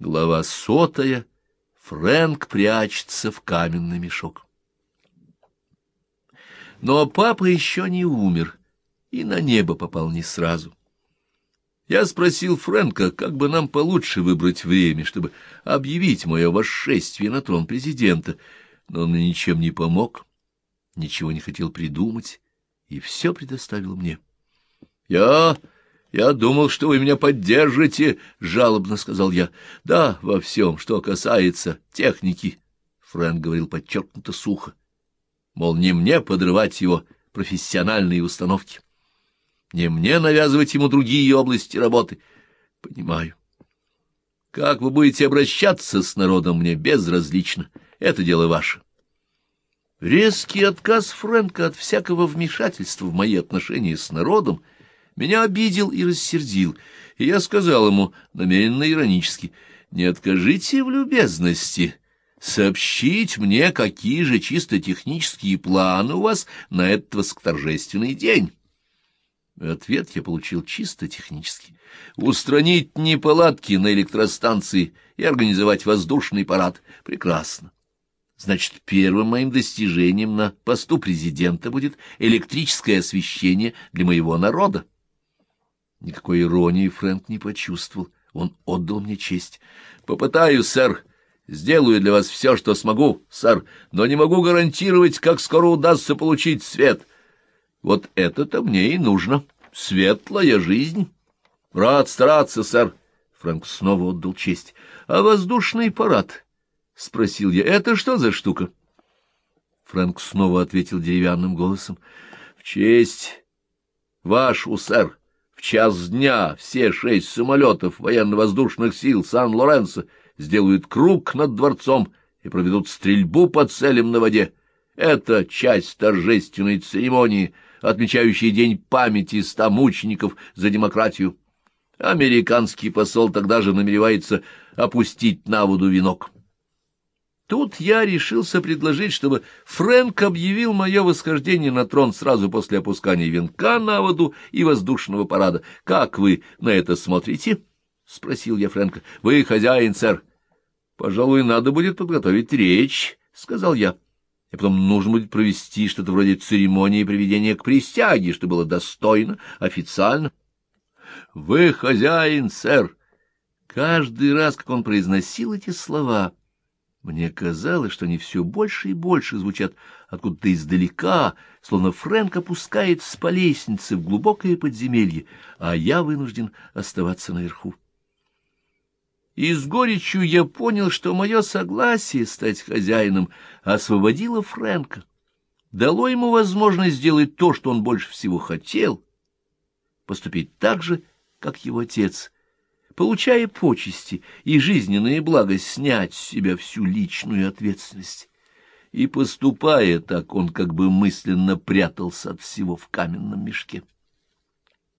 Глава сотая. Фрэнк прячется в каменный мешок. Но папа еще не умер и на небо попал не сразу. Я спросил Фрэнка, как бы нам получше выбрать время, чтобы объявить мое восшествие на трон президента, но он мне ничем не помог, ничего не хотел придумать и все предоставил мне. — Я «Я думал, что вы меня поддержите», — жалобно сказал я. «Да, во всем, что касается техники», — Фрэнк говорил подчеркнуто сухо. «Мол, не мне подрывать его профессиональные установки, не мне навязывать ему другие области работы. Понимаю. Как вы будете обращаться с народом, мне безразлично. Это дело ваше». Резкий отказ Фрэнка от всякого вмешательства в мои отношения с народом — меня обидел и рассердил, и я сказал ему, намеренно иронически, «Не откажите в любезности» сообщить мне, какие же чисто технические планы у вас на этот восторжественный день. Ответ я получил чисто технический. Устранить неполадки на электростанции и организовать воздушный парад. Прекрасно. Значит, первым моим достижением на посту президента будет электрическое освещение для моего народа. Никакой иронии Фрэнк не почувствовал. Он отдал мне честь. — Попытаюсь, сэр. Сделаю для вас все, что смогу, сэр, но не могу гарантировать, как скоро удастся получить свет. Вот это-то мне и нужно. Светлая жизнь. Рад стараться, сэр. Фрэнк снова отдал честь. — А воздушный парад? — спросил я. — Это что за штука? Фрэнк снова ответил деревянным голосом. — В честь вашу, сэр час дня все шесть самолетов военно-воздушных сил Сан-Лоренсо сделают круг над дворцом и проведут стрельбу по целям на воде. Это часть торжественной церемонии, отмечающей День памяти ста мучеников за демократию. Американский посол тогда же намеревается опустить на воду венок. Тут я решился предложить, чтобы Фрэнк объявил мое восхождение на трон сразу после опускания венка на воду и воздушного парада. Как вы на это смотрите? — спросил я Фрэнка. — Вы хозяин, сэр. — Пожалуй, надо будет подготовить речь, — сказал я. И потом нужно будет провести что-то вроде церемонии приведения к присяге, что было достойно, официально. — Вы хозяин, сэр. Каждый раз, как он произносил эти слова... Мне казалось, что они все больше и больше звучат откуда-то издалека, словно Фрэнк опускается по лестнице в глубокое подземелье, а я вынужден оставаться наверху. И с горечью я понял, что мое согласие стать хозяином освободило Фрэнка, дало ему возможность сделать то, что он больше всего хотел, поступить так же, как его отец — получая почести и жизненные блага, снять с себя всю личную ответственность. И, поступая так, он как бы мысленно прятался от всего в каменном мешке.